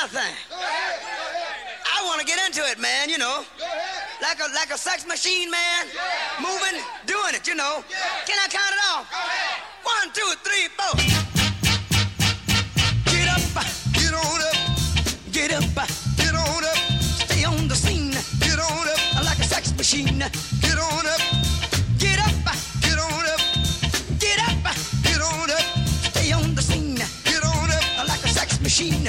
my thing. I want to get into it, man, you know. Like a like a sex machine, man. Moving, doing it, you know. Can I count it off? One, two, three, four. Get up, get on up, get up, get on up. Stay on the scene, get on up. Like a sex machine, get on up. Get up, get on up, get up, get on up. Stay on the scene, get on up. Like a sex machine,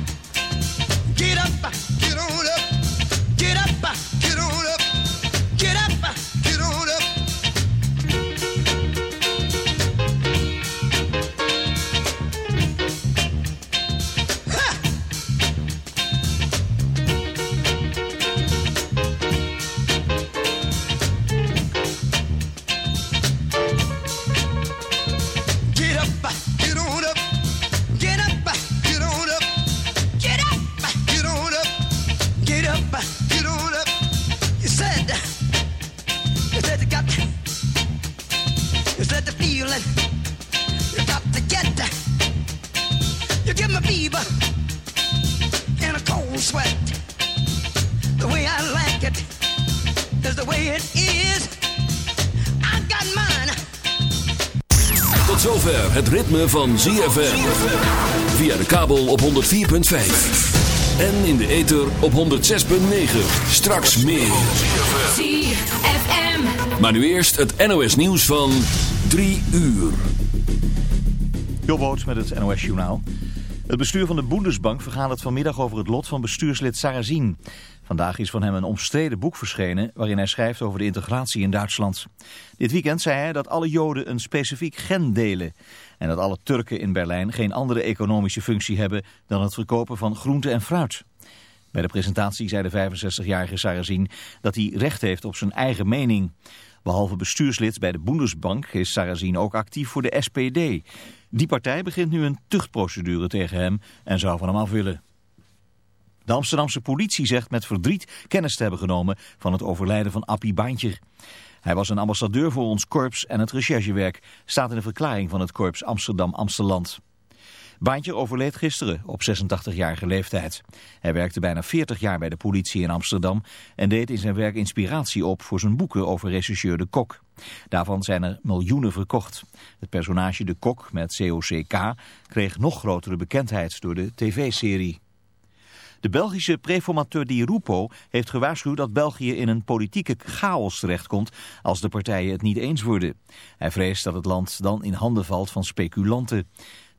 ritme van ZFM. Via de kabel op 104.5. En in de ether op 106.9. Straks meer. ZFM. Maar nu eerst het NOS nieuws van 3 uur. Jobboot met het NOS Journaal. Het bestuur van de Bundesbank vergadert vanmiddag over het lot van bestuurslid Sarrazin. Vandaag is van hem een omstreden boek verschenen waarin hij schrijft over de integratie in Duitsland. Dit weekend zei hij dat alle Joden een specifiek gen delen. En dat alle Turken in Berlijn geen andere economische functie hebben dan het verkopen van groente en fruit. Bij de presentatie zei de 65-jarige Sarrazin dat hij recht heeft op zijn eigen mening. Behalve bestuurslid bij de Bundesbank is Sarrazin ook actief voor de SPD. Die partij begint nu een tuchtprocedure tegen hem en zou van hem af willen. De Amsterdamse politie zegt met verdriet kennis te hebben genomen van het overlijden van Appie Baantjer. Hij was een ambassadeur voor ons korps en het recherchewerk, staat in de verklaring van het korps Amsterdam-Amsteland. Baantje overleed gisteren op 86-jarige leeftijd. Hij werkte bijna 40 jaar bij de politie in Amsterdam en deed in zijn werk inspiratie op voor zijn boeken over rechercheur De Kok. Daarvan zijn er miljoenen verkocht. Het personage De Kok met COCK kreeg nog grotere bekendheid door de tv-serie. De Belgische preformateur Di Rupo heeft gewaarschuwd dat België in een politieke chaos terechtkomt als de partijen het niet eens worden. Hij vreest dat het land dan in handen valt van speculanten.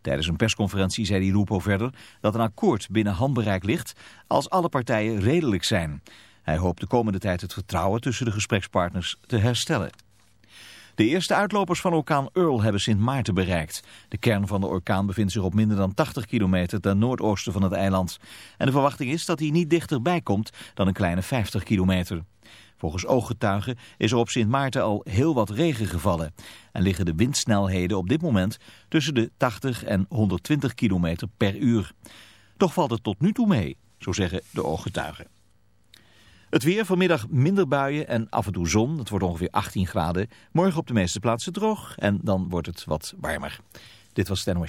Tijdens een persconferentie zei Di Rupo verder dat een akkoord binnen handbereik ligt als alle partijen redelijk zijn. Hij hoopt de komende tijd het vertrouwen tussen de gesprekspartners te herstellen. De eerste uitlopers van orkaan Earl hebben Sint Maarten bereikt. De kern van de orkaan bevindt zich op minder dan 80 kilometer ten noordoosten van het eiland. En de verwachting is dat hij niet dichterbij komt dan een kleine 50 kilometer. Volgens ooggetuigen is er op Sint Maarten al heel wat regen gevallen. En liggen de windsnelheden op dit moment tussen de 80 en 120 kilometer per uur. Toch valt het tot nu toe mee, zo zeggen de ooggetuigen. Het weer vanmiddag minder buien en af en toe zon. Het wordt ongeveer 18 graden. Morgen op de meeste plaatsen droog en dan wordt het wat warmer. Dit was Stenway.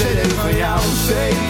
CD van jou, CD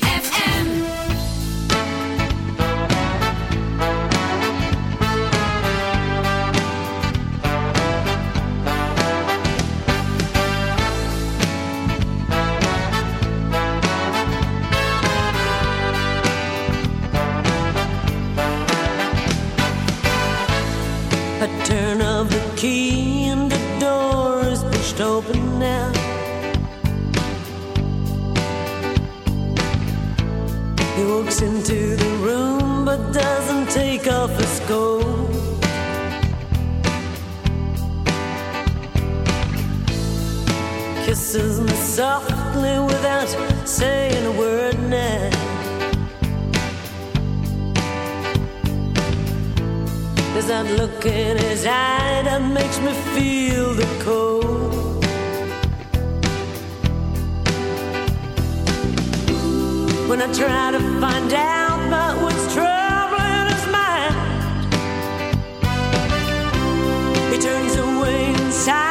when I try to find out but what's troubling his mind. He turns away inside.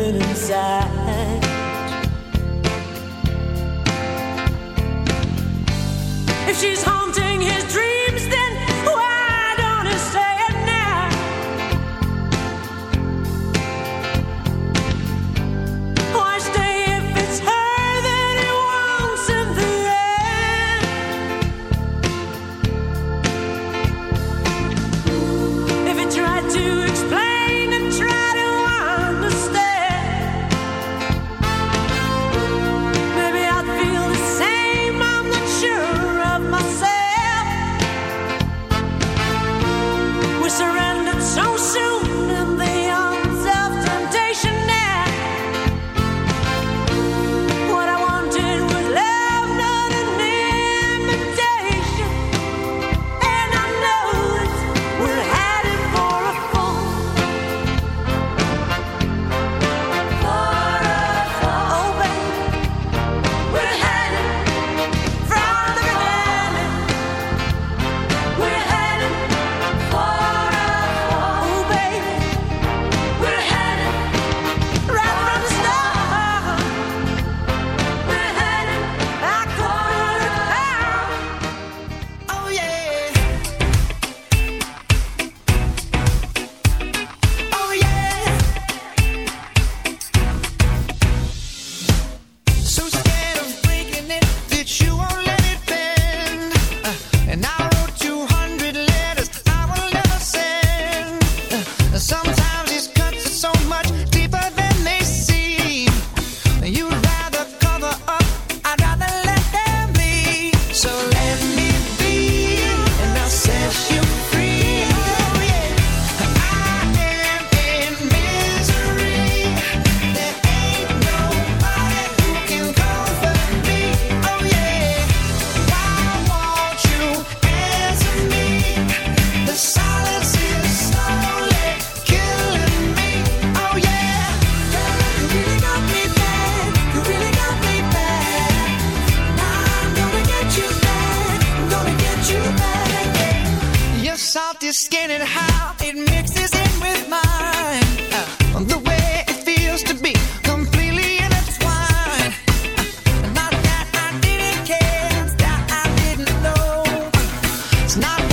not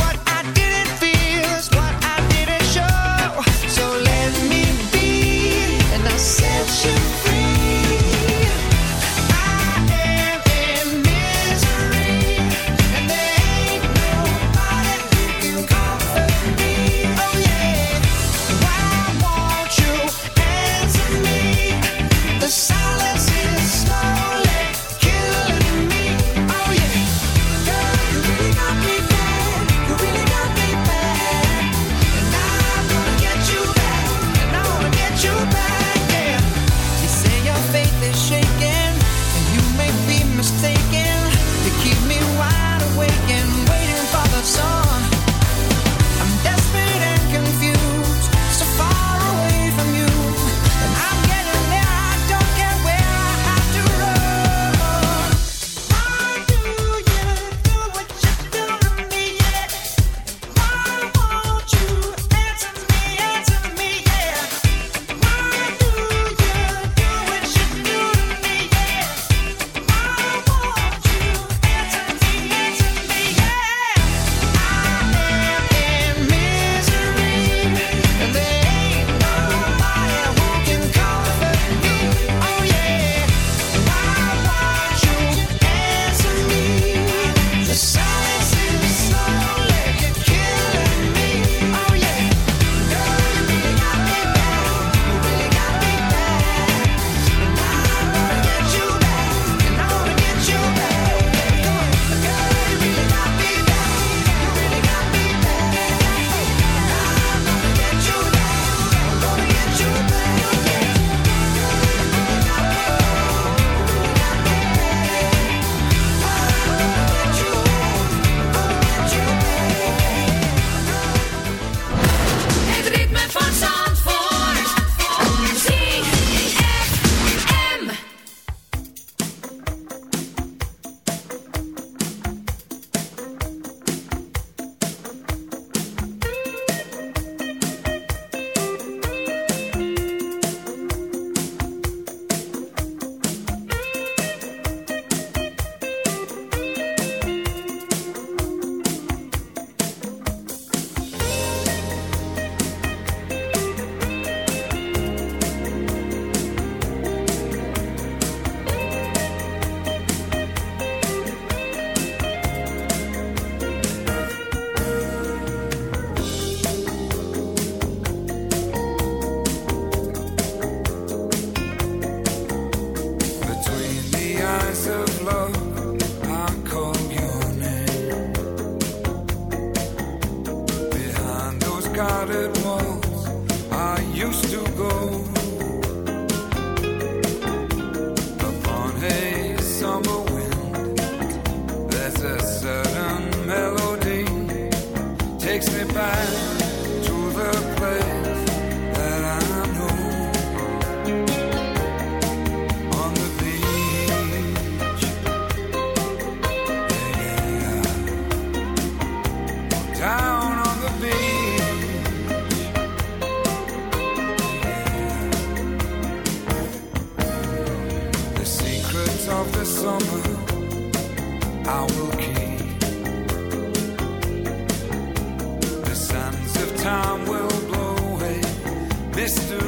understood.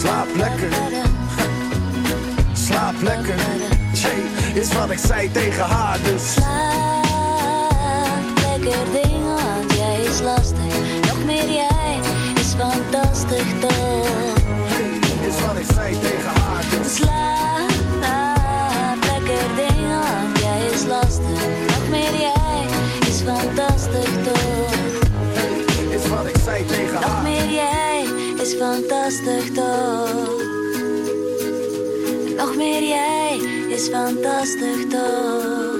Slaap lekker. Slaap lekker. Is wat ik zei tegen haar, dus. Slaap, lekker ding, want jij is lastig. Jij is fantastisch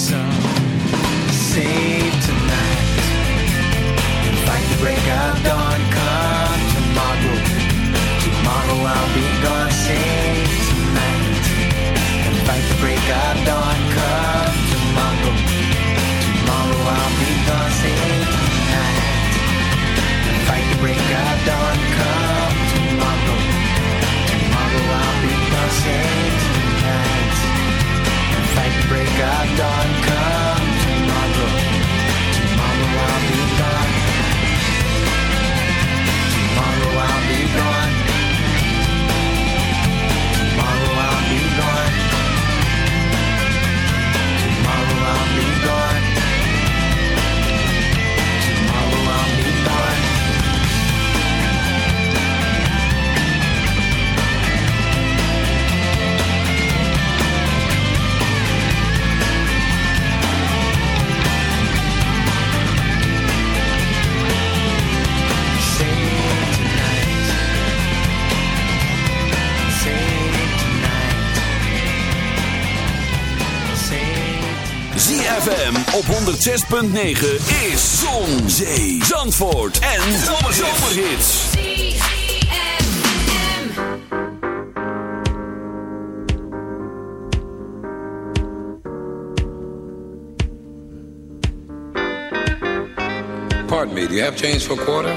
some. 106.9 is Zon, Zee, Zandvoort en Zomerhits. Pardon me, do you have change for a quarter?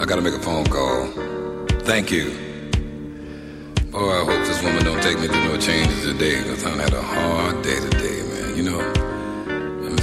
I gotta make a phone call. Thank you. Oh, I hope this woman don't take me through no changes today, because I had a hard day today, man. You know,